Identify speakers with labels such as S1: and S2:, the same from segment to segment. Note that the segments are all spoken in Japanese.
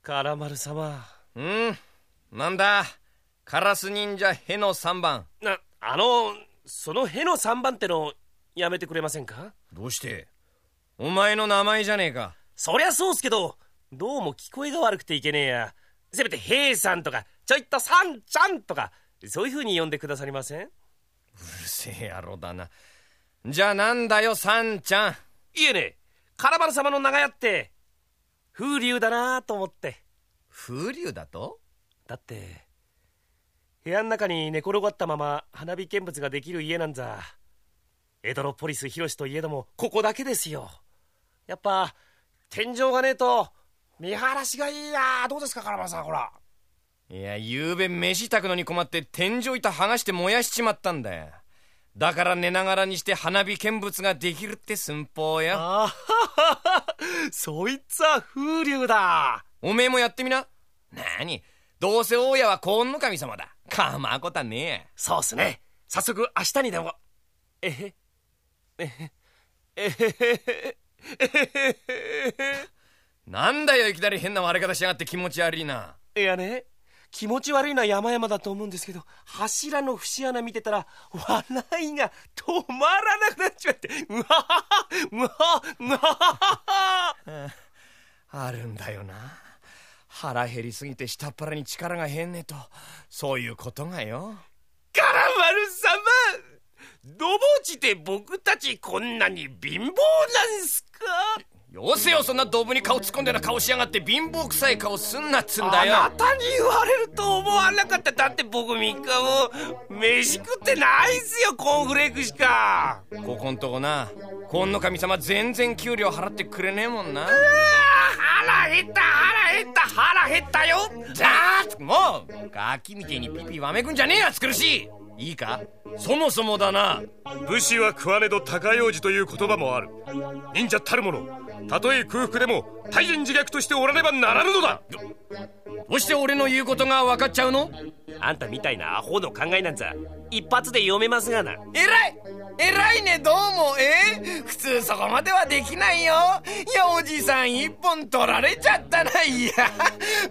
S1: カラマル様。
S2: うん。なんだ。カラス忍者ヘの3番。
S1: なあのそのヘの3番ってのやめてくれませんか？
S2: どうして？お前の名前じゃねえか。
S1: そりゃそうっすけどどうも聞こえが悪くていけねえや。せめてヘイさんとかちょいとサンちゃんとかそういう風に呼んでくださりません？
S2: うるせえ野郎だな。じゃあなんだよサンちゃん。
S1: いえねカラバル様の長屋って風流だなと思って。
S2: 風流だと？
S1: だって部屋の中に寝転がったまま花火見物ができる家なんざエドロポリス広しといえどもここだけですよ。やっぱ天井がねえと見晴らしがいいや。どうですかカラバルさんほら。
S2: いやゆうべ飯炊くのに困って天井板剥がして燃やしちまったんだよだから寝ながらにして花火見物ができるって寸法よ。
S1: あははそいつは風流だ。
S2: おめえもやってみな。なにどうせ大家は幸運の神様だ。かまうこたね
S1: そうっすね。早速明日にでも。えへ。えへ。えへ。へ。えへ。へ
S2: なんだよいきなり変な割れ方しやがって気持ち悪いな。い
S1: やね気持ち悪いのは山々だと思うんですけど柱の節穴見てたら笑いが止まらなくなっちまってうわははうわはうわは
S2: あるんだよな。腹減りすぎて下っ腹に力が減んねとそういうことがよ。
S1: カラマル様どぼうちで僕たちこんなに貧乏なんすか？
S2: よせよそんなドブに顔突っ込んでな顔しやがって貧乏くさい顔すんなっつんだよ。
S1: あなたに言われると思わなかっただって僕3日も飯食ってないっすよコーンフレークしか。
S2: ここんとこな。幸運の神様全然給料払ってくれねえもんな。
S1: あー腹減った腹減った腹減ったよ。
S2: じゃあもうガキみてえにピピわめくんじゃねえやつ苦し。いいいか？そもそもだな。
S3: 武士は食わねど高用事という言葉もある。忍者たるものたとえ空腹でも大人自虐としておらねばならぬのだ。
S2: どうして俺の言うことが分かっちゃうの？
S1: あんたみたいなアホの考えなんざ一発で読めますがな。
S2: 偉い！偉いねどうも。え？普通そこまではできないよ。いやおじさん一本取られちゃったな。いや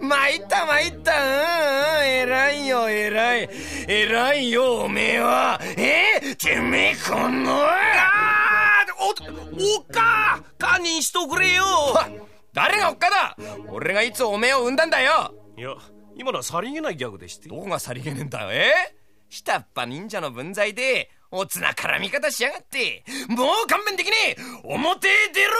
S2: 参った参った。うん偉い偉いよおめえは。え？てめえこの
S1: あーおおっか。堪忍しとくれよ。
S2: 誰がおっかだ。俺がいつおめえを産んだんだよ。
S1: いや今のはさりげないギャグでして。
S2: どこがさりげねえんだよ。え？下っ端忍者の分際でおつな絡み方しやがって。もう勘弁できねえ。表へ出ろ。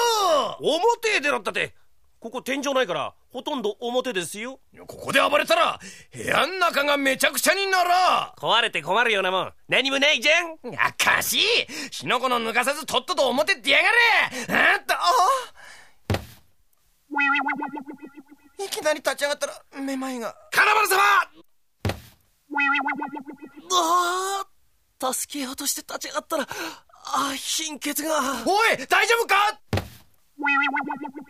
S1: 表へ出ろったってここ天井ないからほとんど表ですよ。
S2: ここで暴れたら部屋ん中がめちゃくちゃになら
S1: 壊れて困るようなもん。何もないじゃん。
S2: あかしい。火の粉の抜かさずとっとと表出やがれ。あっと。あいきなり立ち上がったらめまいが。
S1: カラバル様！ああ。助けようとして立ち上がったらあ貧血が。
S2: おい大丈夫か？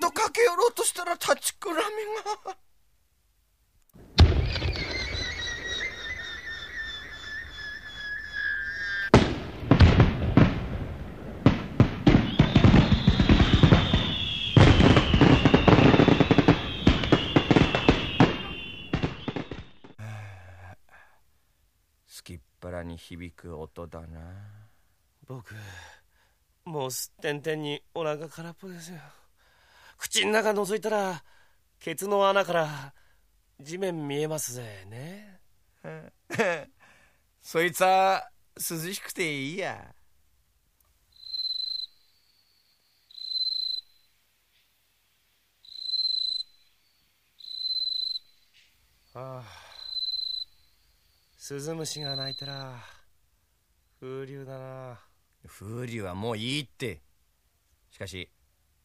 S2: と駆け寄ろうとしたら立ちくらみが。すきっ腹に響く音だな。
S1: 僕もうすってんてんにお腹空っぽですよ。口の中覗いたらケツの穴から地面見えますぜ。ね。
S2: そいつは涼しくていいや。
S1: ああ。スズムシが鳴いたら風流だな
S2: 風流はもういいって。しかし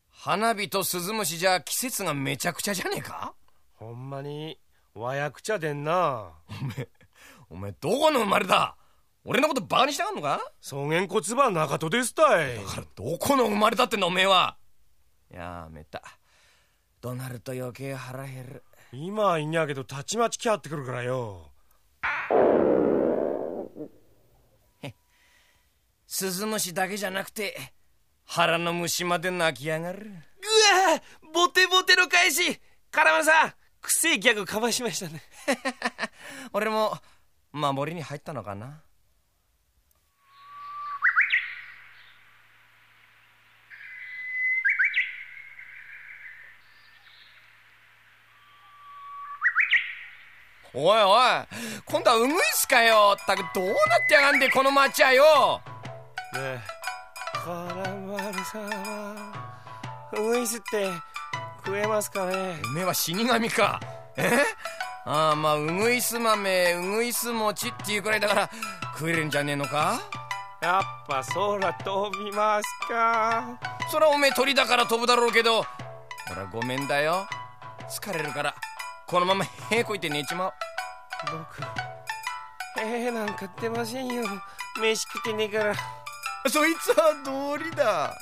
S2: 花火とスズムシじゃ季節がめちゃくちゃじゃねえか？
S1: ほんまに和訳ちゃでんな。
S2: おめえおめえどこの生まれだ？俺のことバカにしたがんのか？
S1: 草原骨葉中戸ですたい。
S2: だからどこの生まれだってんだおめえは。やめた。となると余計腹減る。
S1: 今はいいんやけどたちまち来はってくるからよ
S2: スズムシだけじゃなくて腹の虫まで泣きやがる。
S1: うわボテボテの返し。カラマルさんくせえギャグかましましたね。
S2: 俺も守りに入ったのかな。おいおい今度はウグイスかよ。ったくどうなってやがんでこの町はよ
S1: ね。えカラマルさんはウグイスって食えますかね？
S2: おめえは死神か。え？ああまあウグイス豆ウグイス餅っていうくらいだから食えるんじゃねえのか？
S1: やっぱ空飛びますか。
S2: そらおめえ鳥だから飛ぶだろうけど。ほらごめんだよ。疲れるから。このままへこいて寝ちまう。
S1: 僕ええなんか出ませんよ。飯食ってねえから
S2: そいつは道理だ。